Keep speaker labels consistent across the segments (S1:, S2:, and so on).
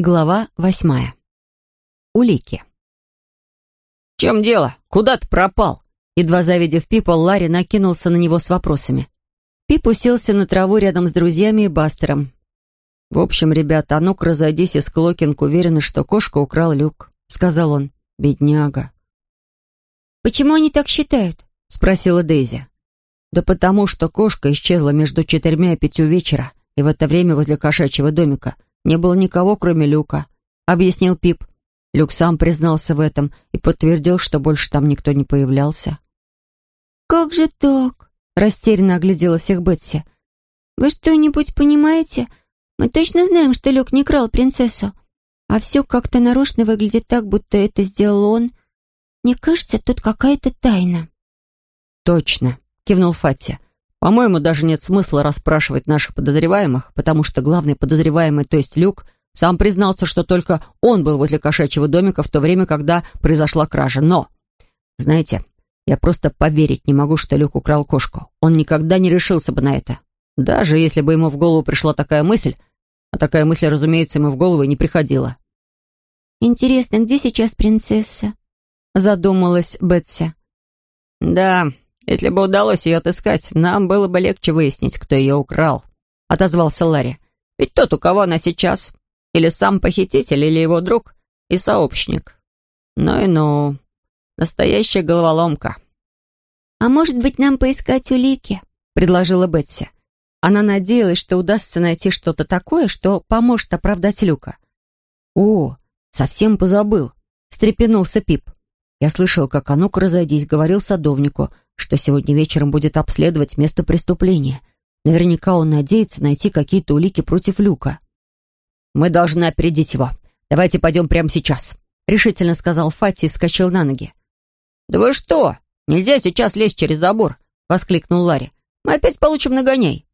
S1: Глава восьмая. Улики.
S2: «В чем дело? Куда ты пропал?»
S1: Едва завидев Пипа, Ларри накинулся на него с вопросами. Пип уселся на траву рядом с друзьями и Бастером. «В общем, ребята, а ну-ка разойдись, и Склокинг уверены, что кошка украл люк», — сказал он. «Бедняга».
S3: «Почему они так считают?»
S1: — спросила Дейзи. «Да потому что кошка исчезла между четырьмя и пятью вечера, и в это время возле кошачьего домика не было никого, кроме Люка», — объяснил Пип. Люк сам признался в этом и подтвердил, что больше там никто не появлялся.
S3: «Как же так?» — растерянно оглядела всех Бетси. «Вы что-нибудь понимаете? Мы точно знаем, что Люк не крал принцессу. А все как-то нарочно выглядит так, будто это сделал он. Мне кажется, тут какая-то тайна».
S1: «Точно», — кивнул Фатти. «По-моему, даже нет смысла расспрашивать наших подозреваемых, потому что главный подозреваемый, то есть Люк, сам признался, что только он был возле кошачьего домика в то время, когда произошла кража. Но, знаете, я просто поверить не могу, что Люк украл кошку. Он никогда не решился бы на это. Даже если бы ему в голову пришла такая мысль, а такая мысль, разумеется, ему в голову и не приходила».
S3: «Интересно, где сейчас принцесса?»
S1: задумалась Бетси.
S2: «Да, если бы удалось ее отыскать, нам было бы легче выяснить, кто ее украл», — отозвался Ларри. «Ведь тот, у кого она сейчас, или сам похититель, или его друг и сообщник. Ну и ну, настоящая головоломка».
S3: «А может быть, нам поискать улики?»
S1: — предложила Бетси. Она надеялась, что удастся найти что-то такое, что поможет оправдать Люка. «О, совсем позабыл», — встрепенулся Пип. Я слышал, как «А разойдись», говорил садовнику — что сегодня вечером будет обследовать место преступления. Наверняка он надеется найти какие-то улики против Люка. «Мы должны опередить его. Давайте пойдем прямо сейчас», — решительно сказал Фати и вскочил на ноги.
S2: «Да вы что? Нельзя сейчас лезть через забор!» — воскликнул Ларри. «Мы опять получим нагоняй».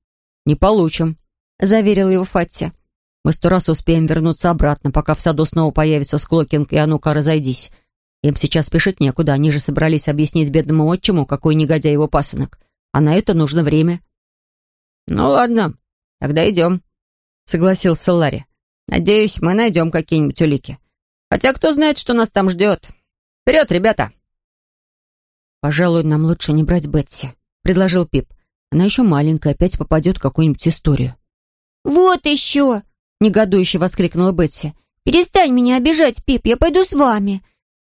S1: «Не получим», — заверил его Фатти. «Мы сто раз успеем вернуться обратно, пока в саду снова появится Склокинг и а ну-ка разойдись. Им сейчас спешить некуда, они же собрались объяснить бедному отчиму, какой негодяй его пасынок. А на это нужно время.
S2: «Ну ладно, тогда идем», — согласился Ларри. «Надеюсь, мы найдем какие-нибудь улики. Хотя кто знает, что нас там ждет. Вперед, ребята!»
S1: «Пожалуй, нам лучше не брать Бетси», — предложил Пип. «Она еще маленькая, опять попадет в какую-нибудь историю».
S3: «Вот еще!» — негодующе воскликнула Бетси. «Перестань меня обижать, Пип, я пойду с вами.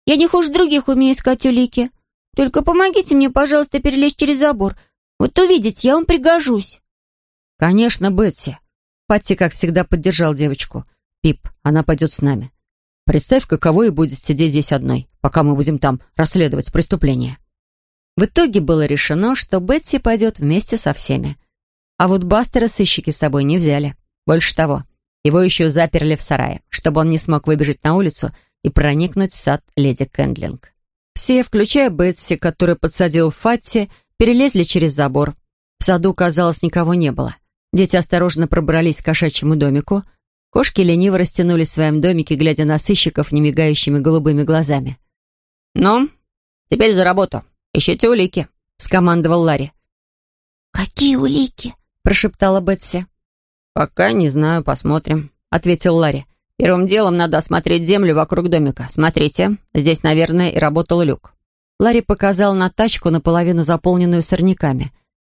S3: Я не хуже других умею искать улики. Только помогите мне, пожалуйста, перелезть через забор. Вот увидите, я вам пригожусь».
S1: «Конечно, Бетси». Патти, как всегда, поддержал девочку. «Пип, она пойдет с нами. Представь, каково и будет сидеть здесь одной, пока мы будем там расследовать преступление». В итоге было решено, что Бетси пойдет вместе со всеми. А вот Бастера сыщики с собой не взяли. Больше того, его еще заперли в сарае, чтобы он не смог выбежать на улицу и проникнуть в сад леди Кэндлинг. Все, включая Бетси, который подсадил Фатти, перелезли через забор. В саду, казалось, никого не было. Дети осторожно пробрались к кошачьему домику. Кошки лениво растянулись в своем домике, глядя на сыщиков немигающими голубыми глазами.
S2: «Ну, теперь за работу. Ищите улики», — скомандовал Ларри.
S3: «Какие улики?» — прошептала Бетси.
S2: «Пока не знаю, посмотрим», — ответил Ларри. Первым делом надо осмотреть землю вокруг домика. Смотрите, здесь, наверное, и работал люк».
S1: Ларри показал на тачку, наполовину заполненную сорняками.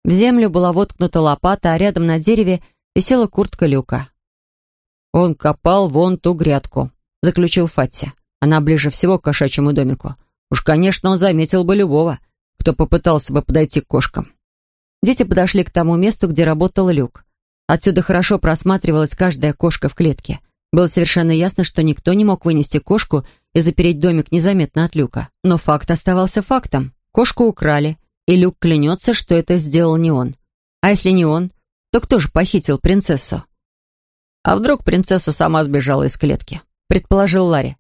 S1: В землю была воткнута лопата, а рядом на дереве висела куртка люка. «Он копал вон ту грядку», — заключил Фатти. «Она ближе всего к кошачьему домику. Уж, конечно, он заметил бы любого, кто попытался бы подойти к кошкам». Дети подошли к тому месту, где работал люк. Отсюда хорошо просматривалась каждая кошка в клетке — было совершенно ясно, что никто не мог вынести кошку и запереть домик незаметно от люка. Но факт оставался фактом. Кошку украли, и люк клянется, что это сделал не он. А если не он, то кто же похитил принцессу? А вдруг принцесса сама сбежала из клетки? Предположил Ларри.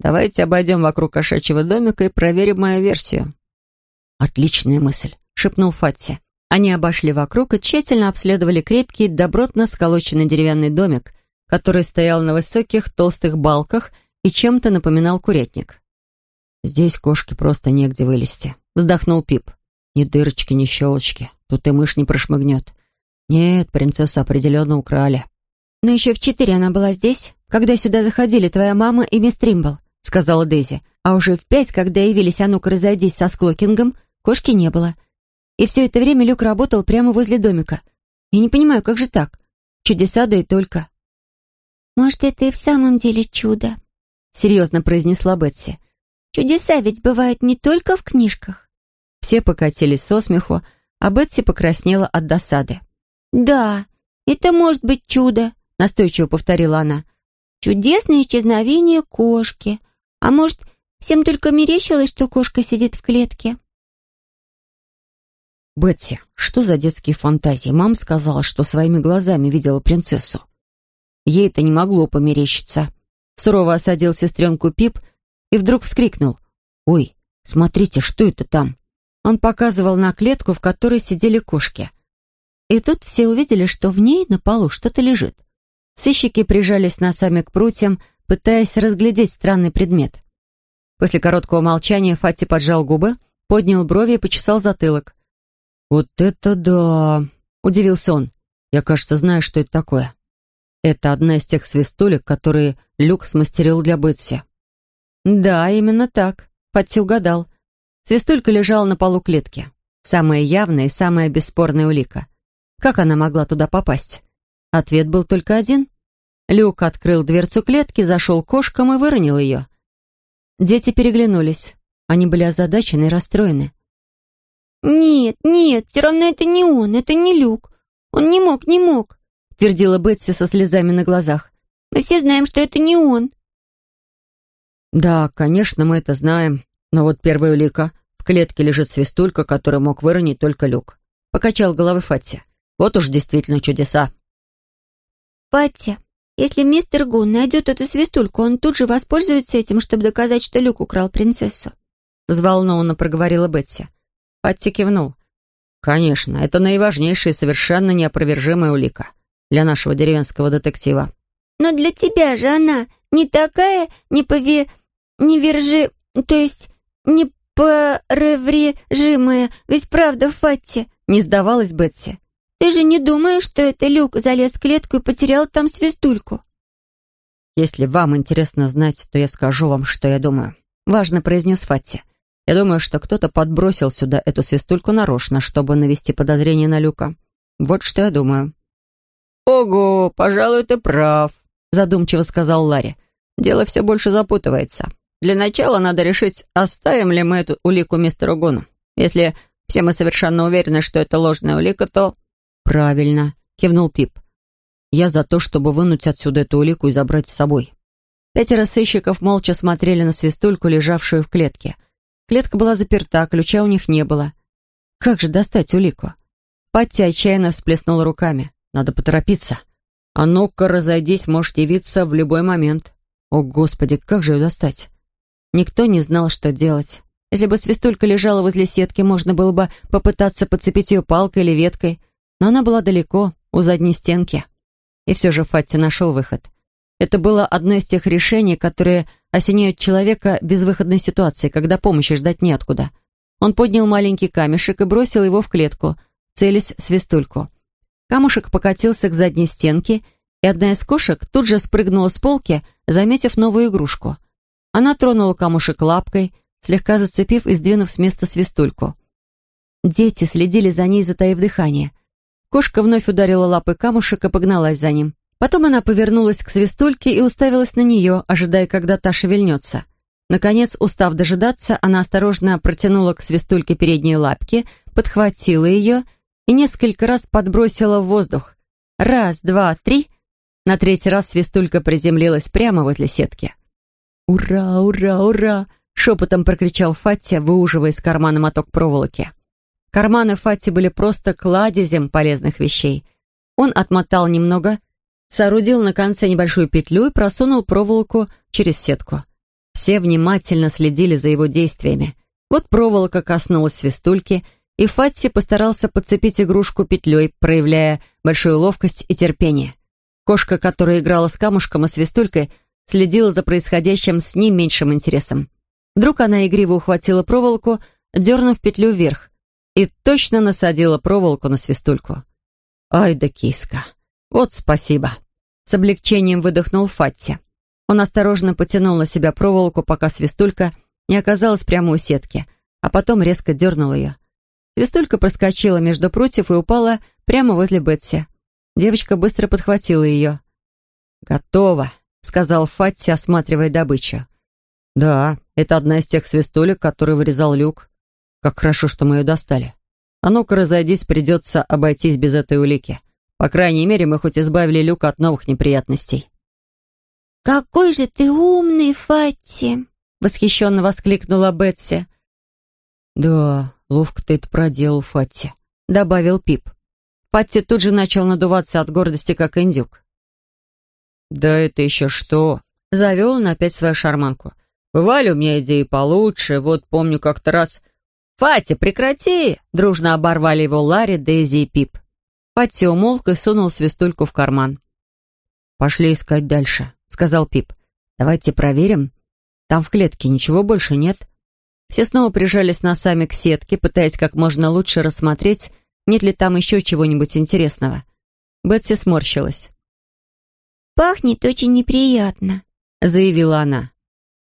S1: Давайте обойдем вокруг кошачьего домика и проверим мою версию. Отличная мысль, шепнул Фатти. Они обошли вокруг и тщательно обследовали крепкий, добротно сколоченный деревянный домик, который стоял на высоких толстых балках и чем-то напоминал курятник. «Здесь кошке просто негде вылезти», — вздохнул Пип. «Ни дырочки, ни щелочки. Тут и мышь не прошмыгнет. Нет, принцессу определенно украли».
S3: «Но еще в четыре она была здесь,
S1: когда сюда заходили твоя мама и мисс Тримбл», — сказала Дейзи. «А уже в пять, когда явились «А ну-ка, разойдись» со Склокингом, кошки не было. И все это время Люк работал прямо возле домика. Я не понимаю, как же так? Чудеса, да и только».
S3: «Может, это и в самом деле чудо», — серьезно произнесла Бетси. «Чудеса ведь бывают не только в книжках».
S1: Все покатились со смеху, а Бетси покраснела от досады.
S3: «Да, это может быть чудо», — настойчиво повторила она. «Чудесное исчезновение кошки. А может, всем только мерещилось, что кошка сидит в клетке?»
S1: «Бетси, что за детские фантазии? Мама сказала, что своими глазами видела принцессу». Ей это не могло померещиться. Сурово осадил сестренку Пип и вдруг вскрикнул. «Ой, смотрите, что это там?» Он показывал на клетку, в которой сидели кошки. И тут все увидели, что в ней на полу что-то лежит. Сыщики прижались носами к прутьям, пытаясь разглядеть странный предмет. После короткого молчания Фати поджал губы, поднял брови и почесал затылок. «Вот это да!» — удивился он. «Я, кажется, знаю, что это такое». Это одна из тех свистулек, которые Люк смастерил для Бетси. Да, именно так. Патти угадал. Свистулька лежала на полу клетки. Самая явная и самая бесспорная улика. Как она могла туда попасть? Ответ был только один. Люк открыл дверцу клетки, зашел кошкам и выронил ее. Дети переглянулись. Они были озадачены и расстроены.
S3: «Нет, нет, все равно это не он, это не Люк. Он не мог, не мог», — твердила Бетси со слезами на глазах. «Мы все знаем, что это не он».
S1: «Да, конечно, мы это знаем. Но вот первая улика. В клетке лежит свистулька, который мог выронить только Люк. Покачал головой Фатти. Вот уж действительно чудеса.
S3: Фатти, если мистер Гун найдет эту свистульку, он тут же воспользуется этим, чтобы доказать, что Люк украл принцессу.
S1: Взволнованно проговорила Бетси. Фатти кивнул. «Конечно, это наиважнейшая и совершенно неопровержимая улика для нашего деревенского детектива».
S3: «Но для тебя же она не такая не пове... не вержи... то есть «Непореврежимая, ведь правда, Фатти?» — не сдавалась Бетси. «Ты же не думаешь, что это Люк залез в клетку и потерял там свистульку?»
S1: «Если вам интересно знать, то я скажу вам, что я думаю», — важно произнес Фатти. «Я думаю, что кто-то подбросил сюда эту свистульку нарочно, чтобы навести подозрение на Люка. Вот что я думаю».
S2: «Ого, пожалуй, ты прав», — задумчиво сказал Ларри. «Дело все больше запутывается». Для начала надо решить, оставим ли мы эту улику мистеру Гону. Если все мы совершенно уверены, что это ложная улика, то...»
S1: «Правильно», — кивнул Пип. «Я за то, чтобы вынуть отсюда эту улику и забрать с собой». Пятеро сыщиков молча смотрели на свистульку, лежавшую в клетке. Клетка была заперта, ключа у них не было. Как же достать улику? Патти отчаянно всплеснула руками. «Надо поторопиться. А ну-ка, разойдись, может явиться в любой момент. О, Господи, как же ее достать?» Никто не знал, что делать. Если бы свистулька лежала возле сетки, можно было бы попытаться подцепить ее палкой или веткой, но она была далеко, у задней стенки. И все же Фатти нашел выход. Это было одно из тех решений, которые осеняют человека в безвыходной ситуации, когда помощи ждать неоткуда. Он поднял маленький камешек и бросил его в клетку, целясь свистульку. Камушек покатился к задней стенке, и одна из кошек тут же спрыгнула с полки, заметив новую игрушку — она тронула камушек лапкой, слегка зацепив и сдвинув с места свистульку. Дети следили за ней, затаив дыхание. Кошка вновь ударила лапой камушек и погналась за ним. Потом она повернулась к свистульке и уставилась на нее, ожидая, когда та шевельнется. Наконец, устав дожидаться, она осторожно протянула к свистульке передние лапки, подхватила ее и несколько раз подбросила в воздух. Раз, два, три. На третий раз свистулька приземлилась прямо возле сетки. «Ура, ура, ура!» — шепотом прокричал Фатти, выуживая из кармана моток проволоки. Карманы Фатти были просто кладезем полезных вещей. Он отмотал немного, соорудил на конце небольшую петлю и просунул проволоку через сетку. Все внимательно следили за его действиями. Вот проволока коснулась свистульки, и Фатти постарался подцепить игрушку петлей, проявляя большую ловкость и терпение. Кошка, которая играла с камушком и свистулькой, следила за происходящим с не меньшим интересом. Вдруг она игриво ухватила проволоку, дернув петлю вверх, и точно насадила проволоку на свистульку. «Ай да киска! Вот спасибо!» С облегчением выдохнул Фатти. Он осторожно потянул на себя проволоку, пока свистулька не оказалась прямо у сетки, а потом резко дернул ее. Свистулька проскочила между прутьев и упала прямо возле Бетси. Девочка быстро подхватила ее. «Готово», — сказал Фатти, осматривая добычу. «Да, это одна из тех свистулек, которые вырезал люк. Как хорошо, что мы ее достали. А ну-ка, разойдись, придется обойтись без этой улики. По крайней мере, мы хоть избавили люк от новых неприятностей».
S3: «Какой же ты умный, Фатти!» — восхищенно воскликнула Бетси.
S1: «Да, ловко ты это проделал, Фатти», — добавил Пип. Патти тут же начал надуваться от гордости, как индюк. «Да это еще что?» — завел он опять свою шарманку. «Бывали у меня идеи получше, вот помню как-то раз...» «Фати, прекрати!» — дружно оборвали его Ларри, Дейзи и Пип. Патти умолк и сунул свистульку в карман. «Пошли искать дальше», — сказал Пип. «Давайте проверим. Там в клетке ничего больше нет». Все снова прижались носами к сетке, пытаясь как можно лучше рассмотреть, нет ли там еще чего-нибудь интересного. Бетси сморщилась.
S3: «Пахнет очень неприятно», — заявила она.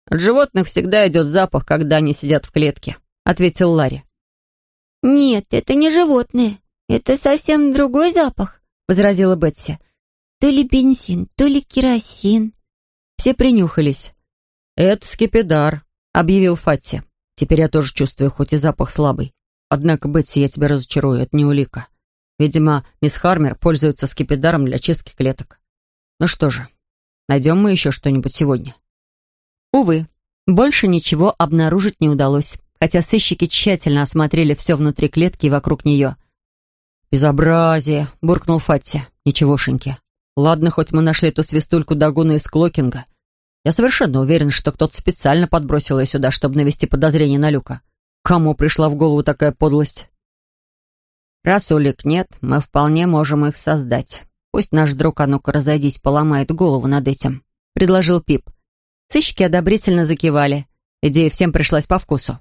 S2: «От животных всегда идет запах, когда они сидят в клетке», — ответил Ларри.
S3: «Нет, это не животные. Это совсем другой запах», — возразила Бетси. «То ли бензин, то ли керосин».
S1: Все принюхались. «Это скипидар», — объявил Фатти. «Теперь я тоже чувствую, хоть и запах слабый. Однако, Бетси, я тебя разочарую, это не улика. Видимо, мисс Хармер пользуется скипидаром для чистки клеток. Ну что же, найдем мы еще что-нибудь сегодня?» Увы, больше ничего обнаружить не удалось, хотя сыщики тщательно осмотрели все внутри клетки и вокруг нее. «Безобразие!» — буркнул Фатти. «Ничегошеньки. Ладно, хоть мы нашли эту свистульку Дагуна из Клокинга. Я совершенно уверен, что кто-то специально подбросил ее сюда, чтобы навести подозрение на Люка. Кому пришла в голову такая подлость?»
S2: «Раз улик нет, мы вполне можем их создать. Пусть наш друг, а ну-ка разойдись, поломает голову над этим», — предложил Пип.
S1: Сыщики одобрительно закивали. Идея всем пришлась по вкусу.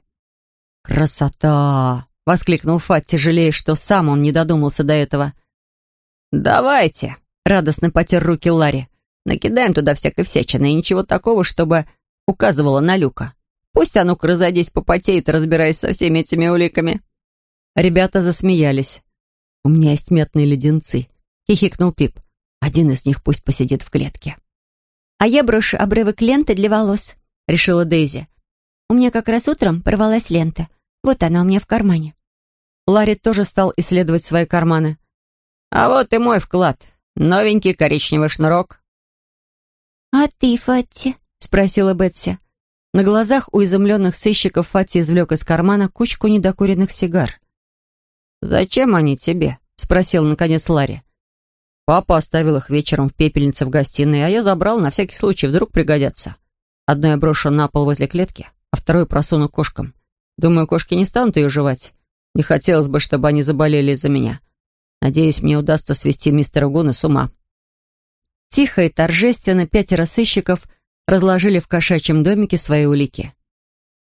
S1: «Красота!» — воскликнул Фатти, жалея, что сам он не додумался до этого.
S2: «Давайте!» — радостно потер руки Ларри. «Накидаем туда всякой всячины, и ничего такого, чтобы указывало на люка. Пусть а ну-ка разойдись попотеет, разбираясь со всеми этими уликами».
S1: Ребята засмеялись. «У меня есть метные леденцы», — хихикнул Пип. «Один из них пусть посидит в клетке».
S3: «А я брошу обрывок ленты для волос», — решила Дейзи. «У меня как раз утром порвалась лента. Вот она у меня в кармане».
S1: Ларри тоже стал исследовать свои карманы.
S2: «А вот и мой вклад. Новенький коричневый шнурок».
S3: «А ты, Фатти?» — спросила Бетси.
S1: На глазах у изумленных сыщиков Фати извлек из кармана кучку недокуренных сигар.
S2: «Зачем они тебе?» — спросил наконец Ларри.
S1: Папа оставил их вечером в пепельнице в гостиной, а я забрал на всякий случай, вдруг пригодятся. Одно я брошу на пол возле клетки, а второе просуну кошкам. Думаю, кошки не станут ее жевать. Не хотелось бы, чтобы они заболели из-за меня. Надеюсь, мне удастся свести мистера Гуна с ума. Тихо и торжественно пятеро сыщиков разложили в кошачьем домике свои улики.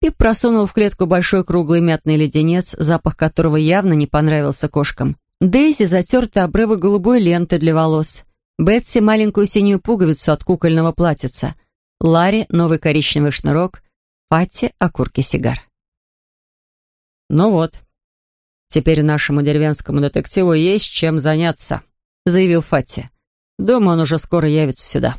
S1: Пип просунул в клетку большой круглый мятный леденец, запах которого явно не понравился кошкам. Дейзи затерта обрывы голубой ленты для волос. Бетси — маленькую синюю пуговицу от кукольного платьица. Ларри — новый коричневый шнурок. Патти — окурки сигар. «Ну вот, теперь нашему деревенскому детективу есть чем заняться», — заявил Фатти. «Думаю, он уже скоро явится сюда».